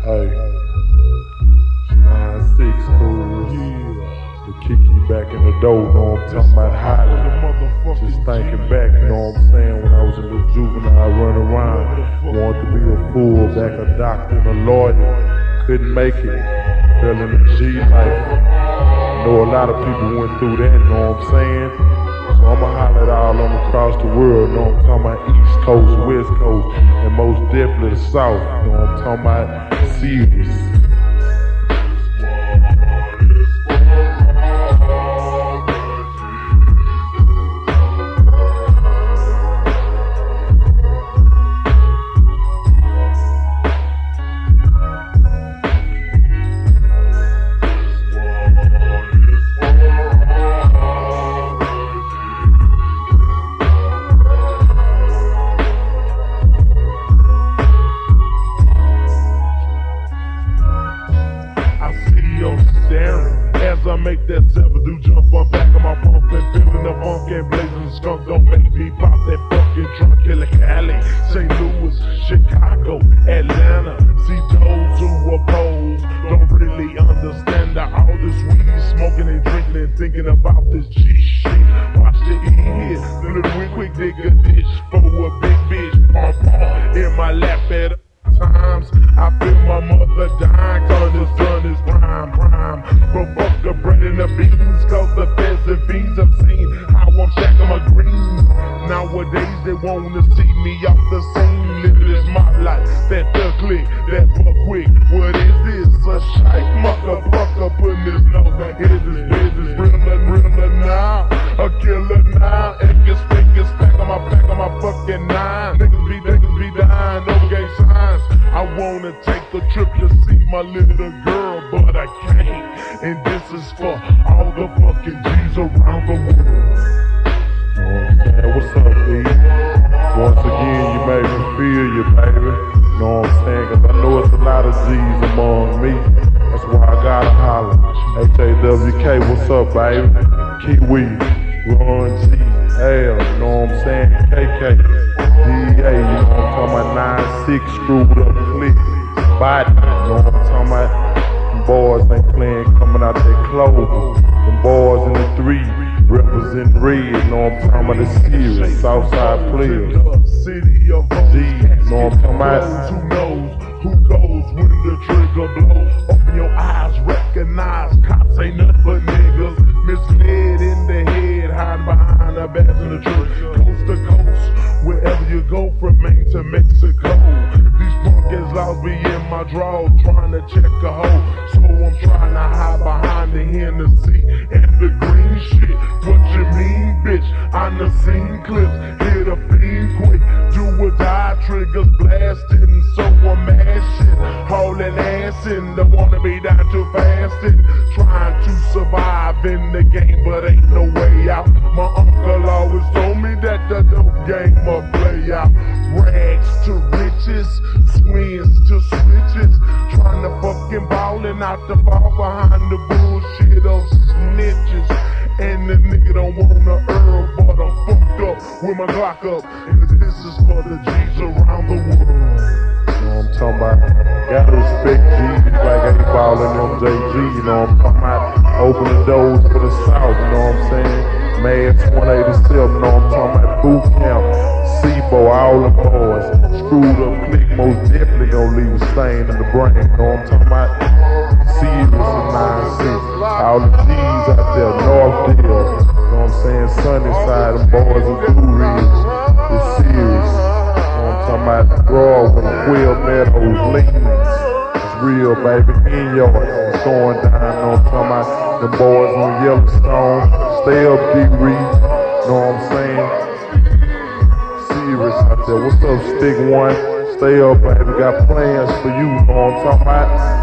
Hey, nine six cool. The Kiki back in the door, know I'm talking about highly. Just thinking back, you know what I'm saying? When I was a little juvenile I run around, wanted to be a fool, back a doctor and a lawyer. Couldn't make it. Fell in the G life. Know a lot of people went through that, you know what I'm saying? I'ma holler all them across the world, know I'm talking about East Coast, West Coast, and most definitely South, you know I'm talking about serious. Seven do jump on back of my pump and feeling the funk and blazing skunk. Don't make me pop that fucking trunk. Killer Cali, St. Louis, Chicago, Atlanta. See those who oppose don't really understand that all this weed smoking and drinking and thinking about this G shit. Watch the E hit, little quick quick dig a dish for a big bitch. Pom pom in my lap at times. I feel my mother dying cause this is the bread and the beans cause the feds and fiends have seen how I'm stacking my green. Nowadays they wanna see me off the scene. Living this my life, that thug click, that fuck quick. What is this? A shite mucker, fucker, putting this nose. It is this business, realer, realer now. A killer now, stick and stack on my back on my fucking nine. Niggas be niggas be dying over gang signs. I wanna take a trip to see my little girl, but I can't. And this is for all the fucking G's around the world. Saying? What's up, B? Once again, you made me feel you, baby. You know what I'm saying? Cause I know it's a lot of G's among me. That's why I gotta holler. HAWK, what's up, baby? Kiwi, Ron G, L, you know what I'm saying? KK, DA, you know what I'm talking about? 9-6 screwed up click, body, you know what I'm talking about? Them boys ain't playing coming out their clothes. Them boys in the three represent red, know I'm talking about? The serious Southside players. City of G, you know I'm talking about? Who knows who goes when the trigger blows. Open your eyes, recognize cops ain't nothing but niggas. Misled in the head, hiding behind the badge of the truth. Coast to coast, wherever you go from Maine to Mexico. Punk be in my drawers, trying to check a hole. So I'm trying to hide behind the Hennessy and the green shit. What you mean, bitch? On the scene clips, hit a fiend quick, do or die, triggers blasting, so I'm mashing, hauling ass in, don't wanna be down too fast and trying to survive in the game, but ain't no way out. My uncle always told me that the dope game will play out. Rags to switches, trying to fucking ball and not to behind the bullshit of snitches. And the nigga don't wanna but I'm fucked up with my up. And this is for the G's around the world. You know I'm talking about? Gotta respect G's like I ain't ballin' them JG, you know I'm talking about? Open the doors for the South, you know what I'm saying? Mads 187, you know I'm talking about? Boot camp, SIBO, all the boys. Screwed up click, most definitely gonna leave a stain in the brain, you know what I'm talking about? Serious and 9-6. All the G's out there, Northdale, you know what I'm saying? Sunnyside, them boys are Blue Ridge. It's serious. You know what I'm talking about? Broadway, Quail Meadows, Lincolns. It's real, baby. In your it's going down. You know what I'm talking about? The boys on Yellowstone. Stay up, D Reed. You know what I'm saying? There. What's up, Stick One? Stay up, baby. Got plans for you. You know what I'm talking about?